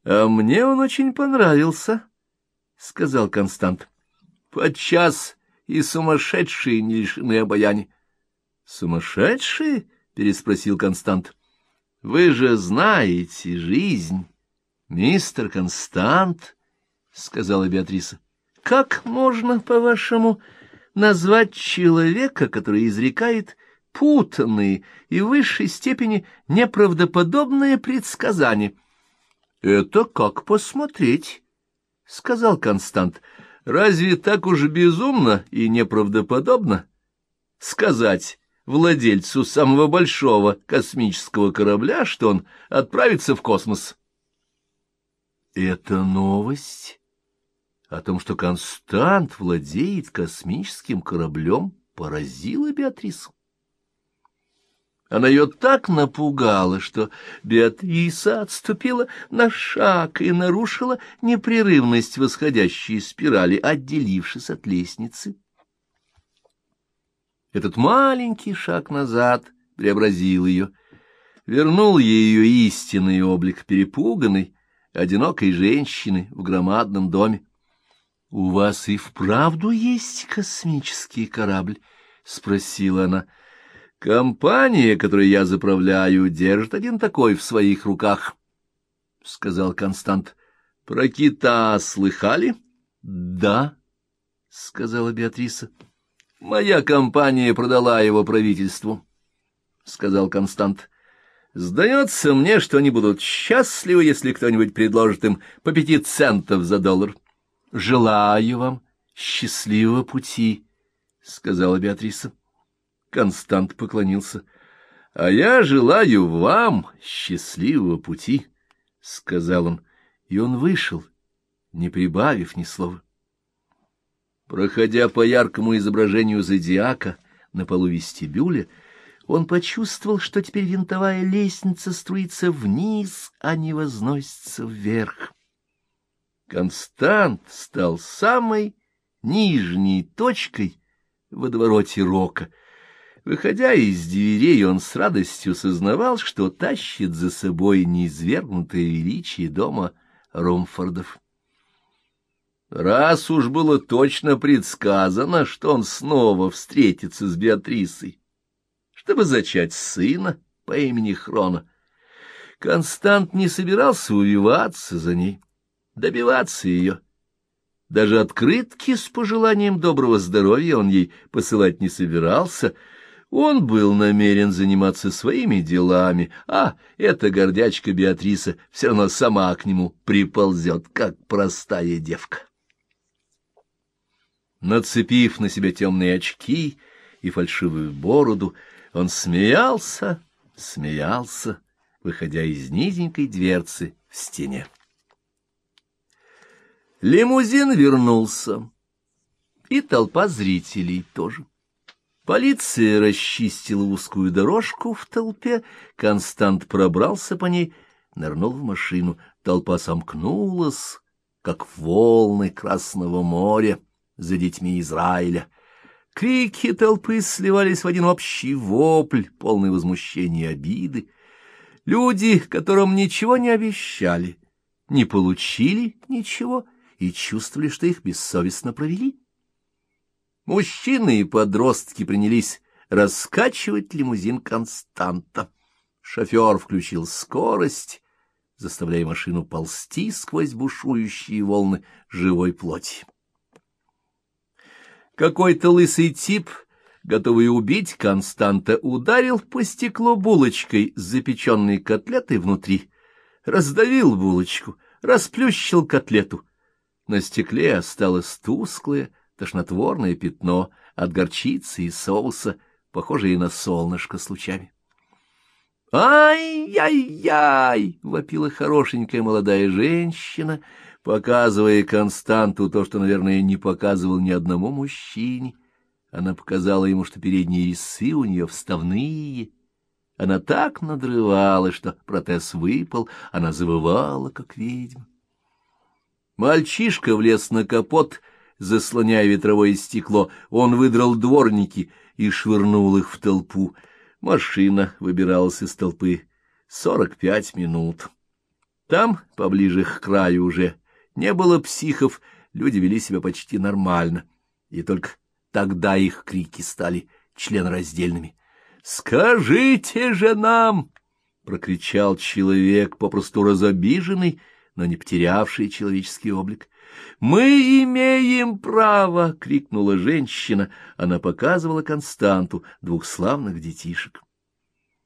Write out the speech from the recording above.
— А мне он очень понравился, — сказал Констант. — Подчас и сумасшедшие не лишены обаяния. — Сумасшедшие? — переспросил Констант. — Вы же знаете жизнь, мистер Констант, — сказала Беатриса. — Как можно, по-вашему, назвать человека, который изрекает путанные и в высшей степени неправдоподобные предсказания? — Это как посмотреть, — сказал Констант. — Разве так уж безумно и неправдоподобно сказать владельцу самого большого космического корабля, что он отправится в космос? — Это новость о том, что Констант владеет космическим кораблем, поразила Беатрису. Она ее так напугала, что Беатриса отступила на шаг и нарушила непрерывность восходящей спирали, отделившись от лестницы. Этот маленький шаг назад преобразил ее, вернул ей ее истинный облик перепуганной, одинокой женщины в громадном доме. — У вас и вправду есть космический корабль? — спросила она. — Компания, которой я заправляю, держит один такой в своих руках, — сказал Констант. — Про кита слыхали? — Да, — сказала Беатриса. — Моя компания продала его правительству, — сказал Констант. — Сдается мне, что они будут счастливы, если кто-нибудь предложит им по пяти центов за доллар. — Желаю вам счастливого пути, — сказала Беатриса. Констант поклонился. — А я желаю вам счастливого пути, — сказал он, и он вышел, не прибавив ни слова. Проходя по яркому изображению зодиака на полу вестибюля, он почувствовал, что теперь винтовая лестница струится вниз, а не возносится вверх. Констант стал самой нижней точкой в водовороте рока — Выходя из дверей, он с радостью сознавал, что тащит за собой неизвергнутое величие дома Ромфордов. Раз уж было точно предсказано, что он снова встретится с Беатрисой, чтобы зачать сына по имени Хрона, Констант не собирался увиваться за ней, добиваться ее. Даже открытки с пожеланием доброго здоровья он ей посылать не собирался — он был намерен заниматься своими делами, а эта гордячка Беатриса все равно сама к нему приползет, как простая девка. Нацепив на себя темные очки и фальшивую бороду, он смеялся, смеялся, выходя из низенькой дверцы в стене. Лимузин вернулся, и толпа зрителей тоже. Полиция расчистила узкую дорожку в толпе, Констант пробрался по ней, нырнул в машину. Толпа сомкнулась, как волны Красного моря за детьми Израиля. Крики толпы сливались в один общий вопль, полный возмущения и обиды. Люди, которым ничего не обещали, не получили ничего и чувствовали, что их бессовестно провели. Мужчины и подростки принялись раскачивать лимузин Константа. Шофер включил скорость, заставляя машину ползти сквозь бушующие волны живой плоти. Какой-то лысый тип, готовый убить Константа, ударил по стеклу булочкой с запеченной котлетой внутри, раздавил булочку, расплющил котлету. На стекле осталось тусклое, тошнотворное пятно от горчицы и соуса, похожее на солнышко с лучами. «Ай-яй-яй!» — вопила хорошенькая молодая женщина, показывая Константу то, что, наверное, не показывал ни одному мужчине. Она показала ему, что передние весы у нее вставные. Она так надрывала, что протез выпал, она завывала, как ведьма. Мальчишка влез на капот заслоняя ветровое стекло, он выдрал дворники и швырнул их в толпу. Машина выбиралась из толпы. Сорок пять минут. Там, поближе к краю уже, не было психов, люди вели себя почти нормально, и только тогда их крики стали членораздельными. «Скажите же нам!» — прокричал человек, попросту разобиженный, но не потерявший человеческий облик. «Мы имеем право!» — крикнула женщина. Она показывала Константу двух славных детишек.